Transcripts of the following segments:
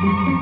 ராதா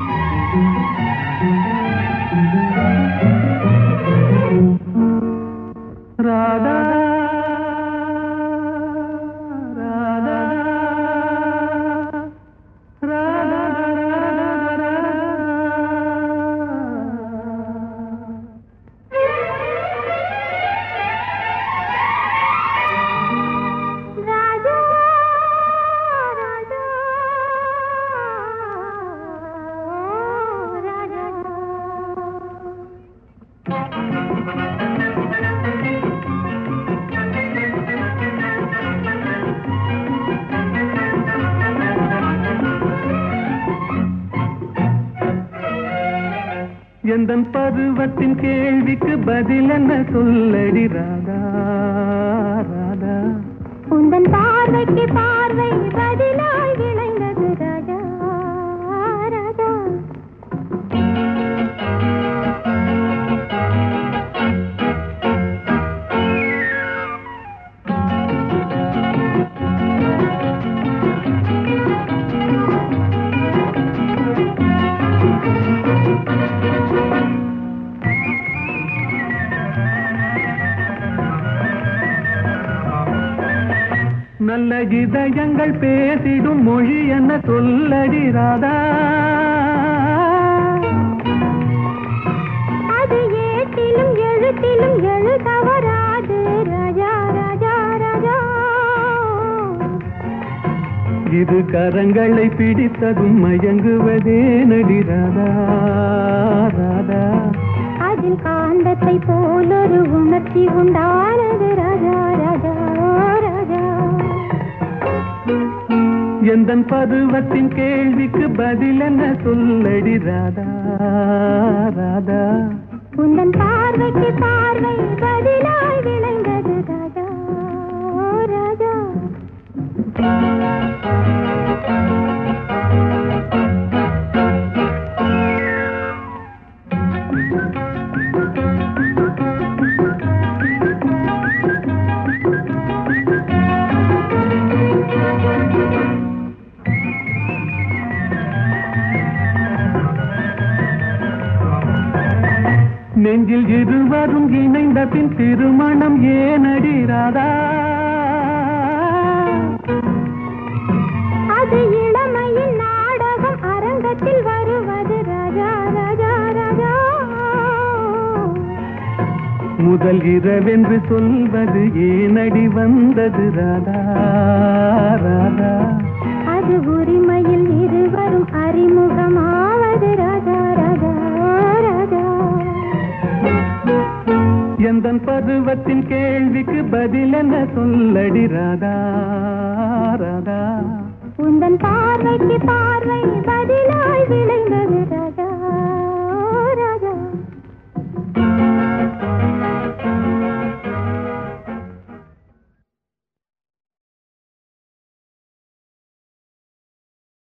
எந்தன் பருவத்தின் கேள்விக்கு பதில் என்ன சொல்லடி ராதா ராதா? உந்தன் பார்வைக்கு பார்வை பதிலாய் நல்ல இதயங்கள் பேசிடும் மொழி என்ன சொல்லடி ராதா? அது ஏட்டிலும் எழுத்திலும் எழுதவராது. ராஜா ராஜா ராஜா. இது கரங்களை பிடித்ததும் மயங்குவதே நடி ராதா? ராதா. அதில் காந்தத்தை போலொரு உணர்ச்சி உண்டானது. ராஜா ராஜா. எந்தன் பருவத்தின் கேள்விக்கு பதில் என்ன சொல்லடி ராதா ராதா? உந்தன் பார்வைக்கு பார்வை பதிலாய் விளங்கது ராதா ராஜா நெஞ்சில் இருவரும் இணைந்த பின் திருமணம் ஏனடி ராதா? அது இளமையின் நாடகம் அரங்கத்தில் வருவது ராஜா ராஜா ராஜா. முதல் இரவென்று சொல்வது ஏனடி வந்தது ராதா ராதா? எந்தன் பருவத்தின் கேள்விக்கு பதில் என்ன சொல்லடி ராதா ராதா? உந்தன் பார்வைக்கு பார்வை பதிலாய் விளைந்தது.